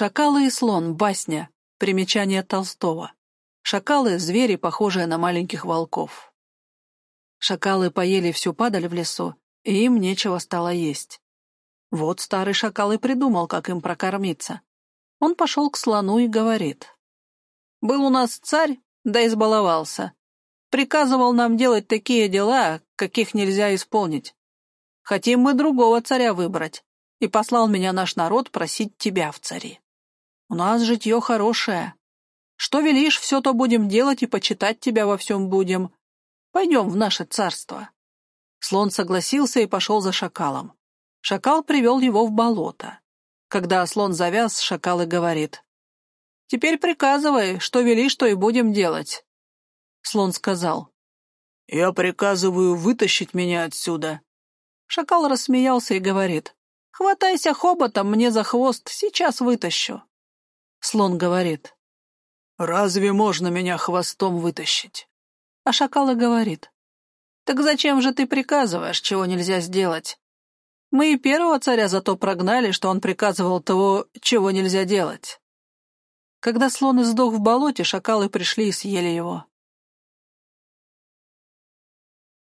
Шакалы и слон. Басня. Примечание Толстого. Шакалы — звери, похожие на маленьких волков. Шакалы поели всю падаль в лесу, и им нечего стало есть. Вот старый шакал и придумал, как им прокормиться. Он пошел к слону и говорит. «Был у нас царь, да избаловался. Приказывал нам делать такие дела, каких нельзя исполнить. Хотим мы другого царя выбрать, и послал меня наш народ просить тебя в цари. У нас житье хорошее. Что велишь, все то будем делать и почитать тебя во всем будем. Пойдем в наше царство». Слон согласился и пошел за шакалом. Шакал привел его в болото. Когда слон завяз, шакал и говорит. «Теперь приказывай, что велишь, что и будем делать». Слон сказал. «Я приказываю вытащить меня отсюда». Шакал рассмеялся и говорит. «Хватайся хоботом мне за хвост, сейчас вытащу». Слон говорит. «Разве можно меня хвостом вытащить?» А шакал и говорит. «Так зачем же ты приказываешь, чего нельзя сделать? Мы и первого царя зато прогнали, что он приказывал того, чего нельзя делать». Когда слон издох в болоте, шакалы пришли и съели его.